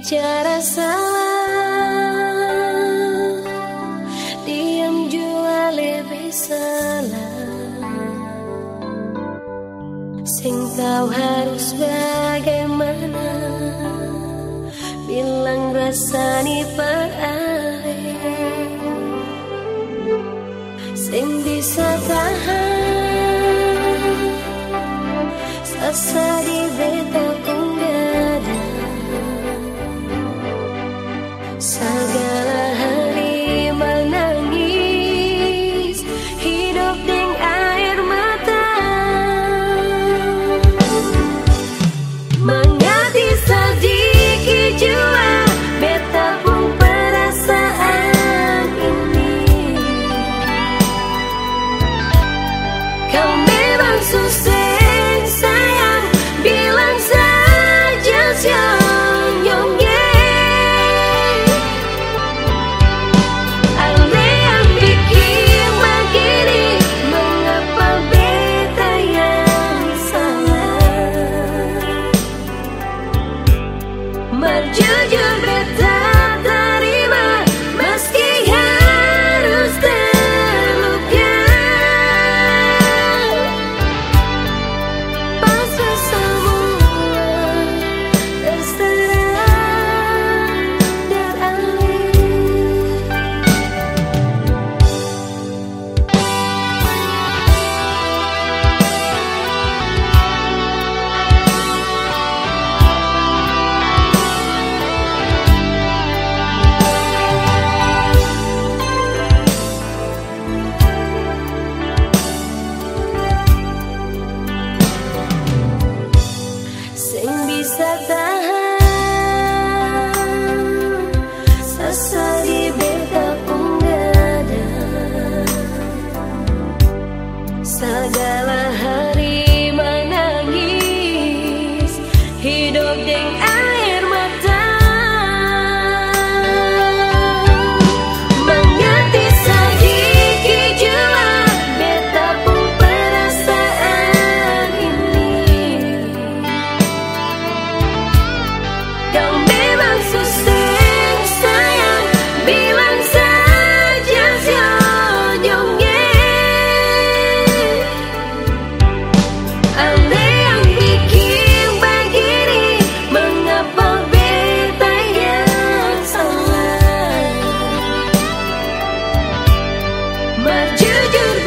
bicara salah Diam jua lebih salah. Sing tahu harus bagaimana Bilang rasani perare Sing bisa tahan Sasa Berjujur